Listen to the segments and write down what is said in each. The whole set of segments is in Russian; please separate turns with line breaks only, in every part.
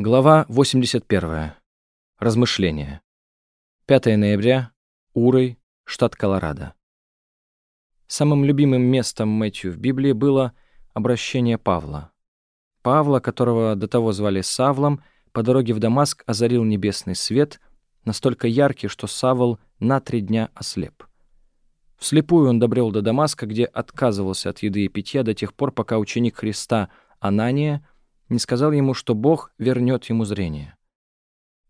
Глава 81. Размышления. 5 ноября. Урой, штат Колорадо. Самым любимым местом Мэтью в Библии было обращение Павла. Павла, которого до того звали Савлом, по дороге в Дамаск озарил небесный свет, настолько яркий, что Савл на три дня ослеп. Вслепую он добрел до Дамаска, где отказывался от еды и питья до тех пор, пока ученик Христа Анания — не сказал ему, что Бог вернет ему зрение.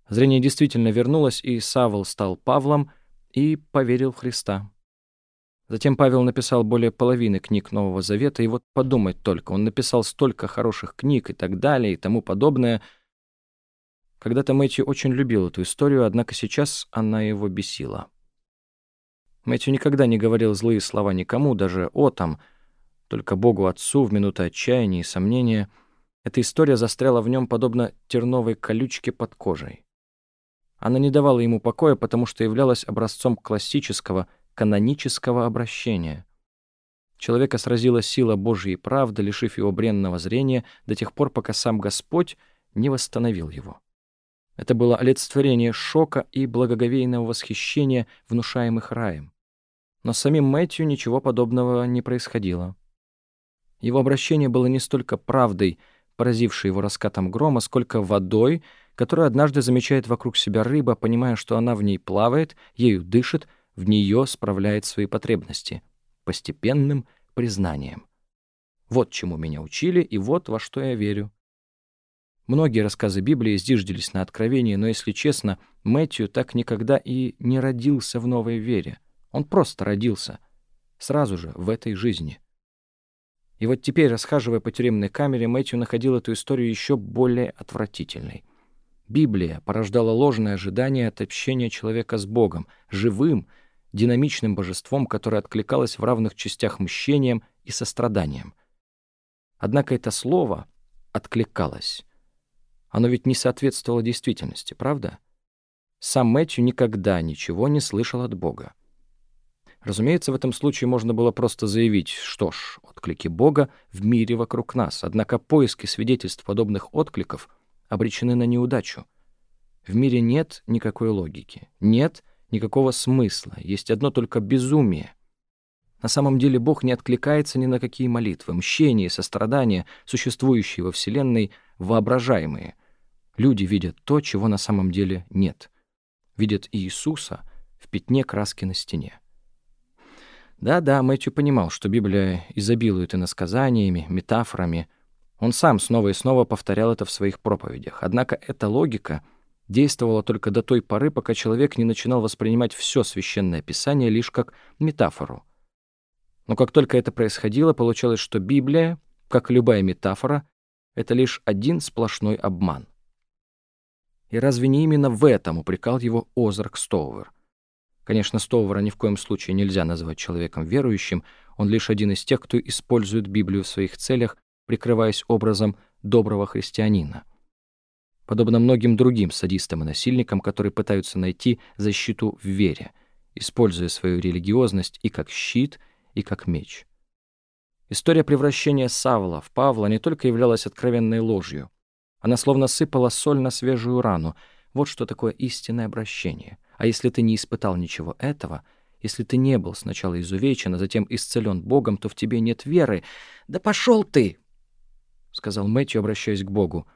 Зрение действительно вернулось, и Савл стал Павлом и поверил в Христа. Затем Павел написал более половины книг Нового Завета, и вот подумать только, он написал столько хороших книг и так далее, и тому подобное. Когда-то Мэтью очень любил эту историю, однако сейчас она его бесила. Мэтью никогда не говорил злые слова никому, даже о там, только Богу Отцу в минуты отчаяния и сомнения — эта история застряла в нем подобно терновой колючке под кожей. Она не давала ему покоя, потому что являлась образцом классического, канонического обращения. Человека сразила сила Божьей правды, лишив его бренного зрения до тех пор, пока сам Господь не восстановил его. Это было олицетворение шока и благоговейного восхищения, внушаемых раем. Но с самим Мэтью ничего подобного не происходило. Его обращение было не столько правдой, поразившей его раскатом грома, сколько водой, которую однажды замечает вокруг себя рыба, понимая, что она в ней плавает, ею дышит, в нее справляет свои потребности. Постепенным признанием. Вот чему меня учили, и вот во что я верю. Многие рассказы Библии зиждились на откровении, но, если честно, Мэтью так никогда и не родился в новой вере. Он просто родился. Сразу же, в этой жизни. И вот теперь, расхаживая по тюремной камере, Мэтью находил эту историю еще более отвратительной. Библия порождала ложное ожидание от общения человека с Богом, живым, динамичным божеством, которое откликалось в равных частях мщением и состраданием. Однако это слово «откликалось». Оно ведь не соответствовало действительности, правда? Сам Мэтью никогда ничего не слышал от Бога. Разумеется, в этом случае можно было просто заявить, что ж, отклики Бога в мире вокруг нас, однако поиски свидетельств подобных откликов обречены на неудачу. В мире нет никакой логики, нет никакого смысла, есть одно только безумие. На самом деле Бог не откликается ни на какие молитвы, мщения и сострадания, существующие во Вселенной, воображаемые. Люди видят то, чего на самом деле нет. Видят Иисуса в пятне краски на стене. Да-да, Мэтью понимал, что Библия изобилует иносказаниями, метафорами. Он сам снова и снова повторял это в своих проповедях. Однако эта логика действовала только до той поры, пока человек не начинал воспринимать все священное писание лишь как метафору. Но как только это происходило, получалось, что Библия, как любая метафора, это лишь один сплошной обман. И разве не именно в этом упрекал его Озарк Стоувер? Конечно, Стоувера ни в коем случае нельзя назвать человеком верующим, он лишь один из тех, кто использует Библию в своих целях, прикрываясь образом доброго христианина. Подобно многим другим садистам и насильникам, которые пытаются найти защиту в вере, используя свою религиозность и как щит, и как меч. История превращения Савла в Павла не только являлась откровенной ложью. Она словно сыпала соль на свежую рану. Вот что такое истинное обращение — а если ты не испытал ничего этого, если ты не был сначала изувечен, а затем исцелен Богом, то в тебе нет веры. Да пошел ты! — сказал Мэтью, обращаясь к Богу.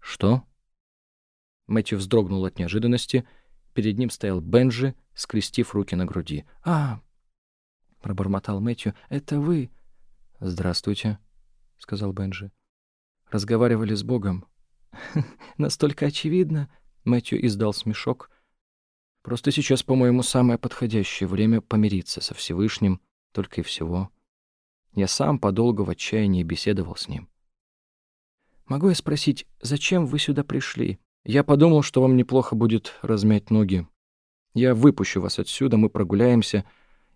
«Что?» Мэтью вздрогнул от неожиданности. Перед ним стоял Бенджи, скрестив руки на груди. «А!» — пробормотал Мэтью. «Это вы?» «Здравствуйте», — сказал Бенджи. «Разговаривали с Богом». «Настолько очевидно!» — Мэтью издал смешок. Просто сейчас, по-моему, самое подходящее время помириться со Всевышним, только и всего. Я сам подолгу в отчаянии беседовал с ним. «Могу я спросить, зачем вы сюда пришли? Я подумал, что вам неплохо будет размять ноги. Я выпущу вас отсюда, мы прогуляемся,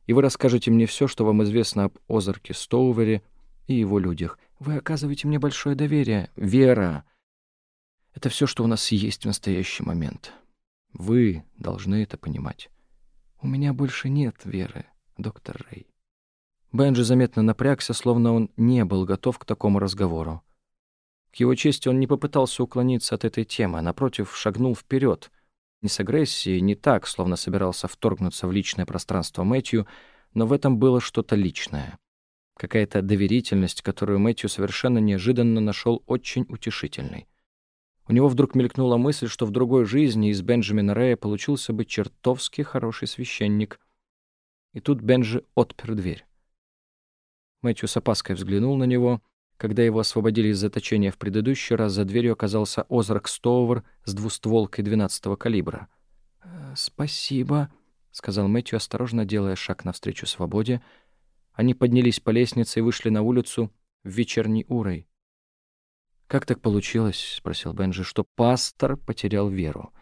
и вы расскажете мне все, что вам известно об Озарке Стоувере и его людях. Вы оказываете мне большое доверие. Вера — это все, что у нас есть в настоящий момент». Вы должны это понимать. У меня больше нет веры, доктор Рэй. Бенджи заметно напрягся, словно он не был готов к такому разговору. К его чести он не попытался уклониться от этой темы, а, напротив, шагнул вперед. Не с агрессией, не так, словно собирался вторгнуться в личное пространство Мэтью, но в этом было что-то личное. Какая-то доверительность, которую Мэтью совершенно неожиданно нашел очень утешительной. У него вдруг мелькнула мысль, что в другой жизни из Бенджамина Рэя получился бы чертовски хороший священник. И тут Бенджи отпер дверь. Мэтью с опаской взглянул на него. Когда его освободили из заточения в предыдущий раз, за дверью оказался Озрак Стоувер с двустволкой 12-го калибра. «Э, «Спасибо», — сказал Мэтью, осторожно делая шаг навстречу свободе. Они поднялись по лестнице и вышли на улицу в вечерний урой. «Как так получилось?» — спросил Бенджи, — «что пастор потерял веру».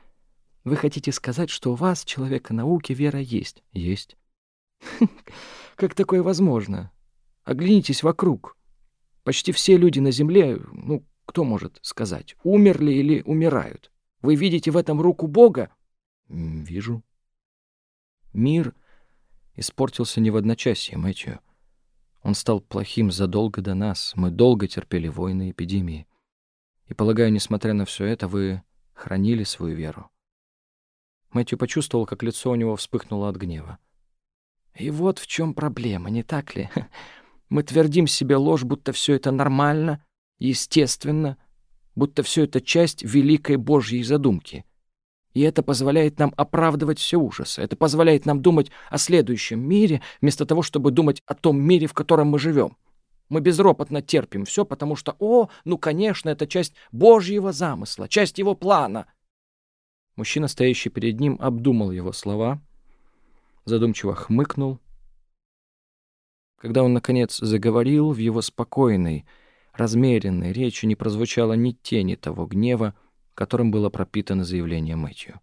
«Вы хотите сказать, что у вас, человека науки, вера есть?» «Есть». «Как такое возможно? Оглянитесь вокруг. Почти все люди на Земле, ну, кто может сказать, умерли или умирают? Вы видите в этом руку Бога?» «Вижу».
Мир испортился не в одночасье, Мэтью. Он стал плохим задолго до нас. Мы долго терпели войны и эпидемии. И, полагаю, несмотря на все это, вы хранили свою веру. Мэтью почувствовал, как лицо у него вспыхнуло от гнева. И вот в чем проблема, не так ли? Мы твердим себе ложь, будто все это нормально, естественно, будто все это часть великой Божьей задумки. И это позволяет нам оправдывать все ужасы. Это позволяет нам думать о следующем мире, вместо того, чтобы думать о том мире, в котором мы живем. Мы безропотно терпим все, потому что, о, ну, конечно, это часть Божьего замысла, часть его плана.
Мужчина, стоящий перед ним, обдумал его слова, задумчиво хмыкнул. Когда он, наконец, заговорил, в его спокойной, размеренной речи не прозвучало ни тени того гнева, которым было пропитано заявление Мэтью.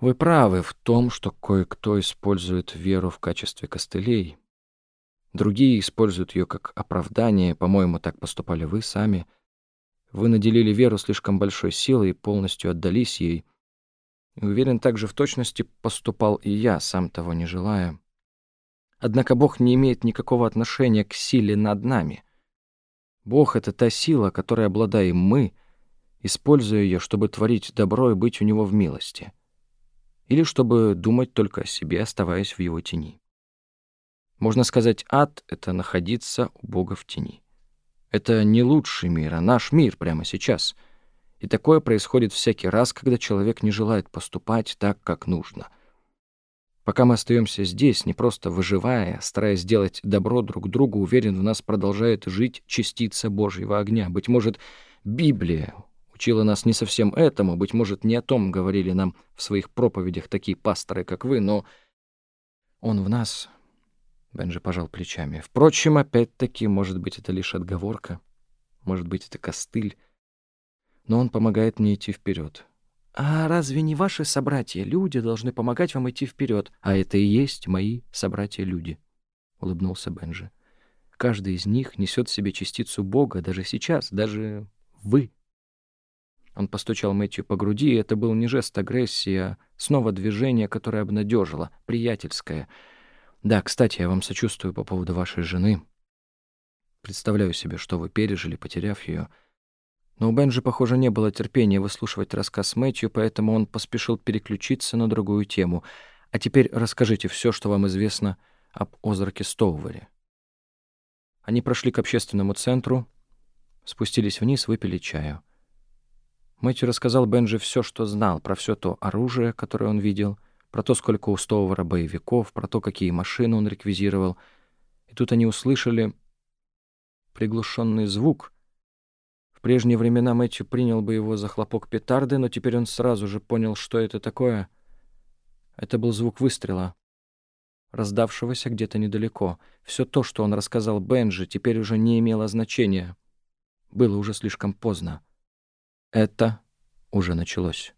Вы правы в том, что кое-кто использует веру в качестве костылей, Другие используют ее как оправдание, по-моему, так поступали вы сами. Вы наделили веру слишком большой силой и полностью отдались ей. Уверен, также в точности поступал и я, сам того не желая. Однако Бог не имеет никакого отношения к силе над нами. Бог — это та сила, которой обладаем мы, используя ее, чтобы творить добро и быть у Него в милости. Или чтобы думать только о себе, оставаясь в Его тени. Можно сказать, ад — это находиться у Бога в тени. Это не лучший мир, а наш мир прямо сейчас. И такое происходит всякий раз, когда человек не желает поступать так, как нужно. Пока мы остаемся здесь, не просто выживая, стараясь сделать добро друг другу, уверен, в нас продолжает жить частица Божьего огня. Быть может, Библия учила нас не совсем этому, быть может, не о том говорили нам в своих проповедях такие пасторы, как вы, но он в нас Бенджи пожал плечами. Впрочем, опять-таки, может быть, это лишь отговорка. Может быть, это костыль. Но он помогает мне идти вперед.
А разве не ваши собратья-люди должны помогать вам идти вперед?
А это и есть мои собратья-люди, — улыбнулся Бенджи. Каждый из них несет в себе частицу Бога, даже сейчас, даже вы. Он постучал Мэтью по груди, и это был не жест агрессии, а снова движение, которое обнадежило, приятельское — да, кстати, я вам сочувствую по поводу вашей жены. Представляю себе, что вы пережили, потеряв ее. Но у Бенджи, похоже, не было терпения выслушивать рассказ Мэтью, поэтому он поспешил переключиться на другую тему. А теперь расскажите все, что вам известно об Озарке Стоуваре. Они прошли к общественному центру, спустились вниз, выпили чаю. Мэтью рассказал Бенджи все, что знал, про все то оружие, которое он видел — про то, сколько у Стоувара боевиков, про то, какие машины он реквизировал. И тут они услышали приглушенный звук. В прежние времена Мэтью принял бы его за хлопок петарды, но теперь он сразу же понял, что это такое. Это был звук выстрела, раздавшегося где-то недалеко. Все то, что он рассказал Бенджи, теперь уже не имело значения. Было уже слишком поздно. Это уже началось.